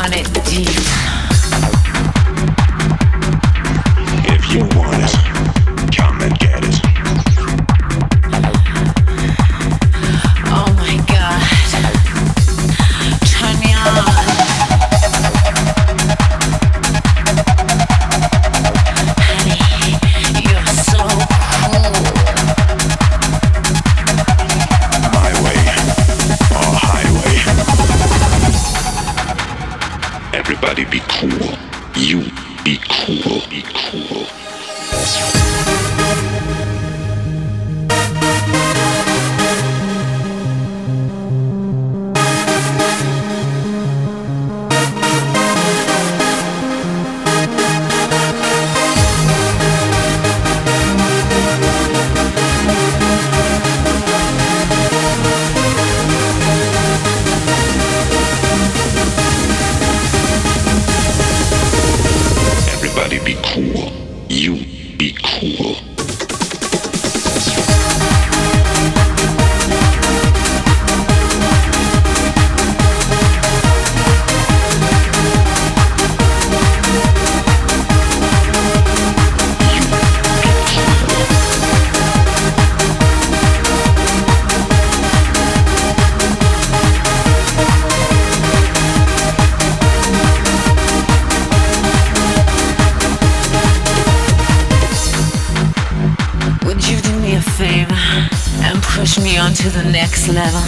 want it deep. Everybody be cool. You be cool. Be cool. Cool. You be cool. Push me on to the next level?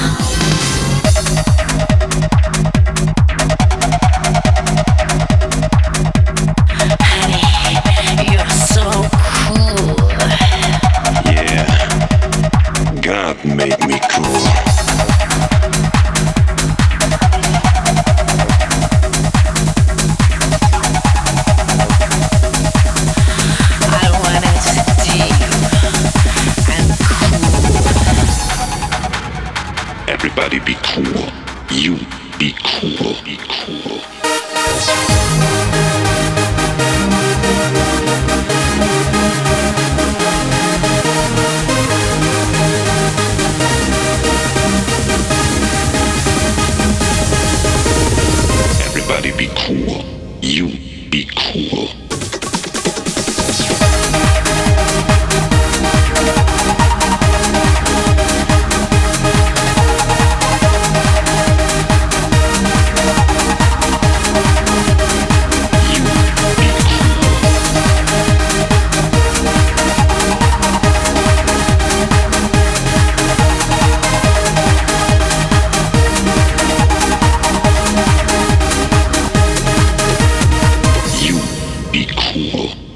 Everybody be cool. You be cool. Be cool. Everybody be cool. You be cool. Be cool.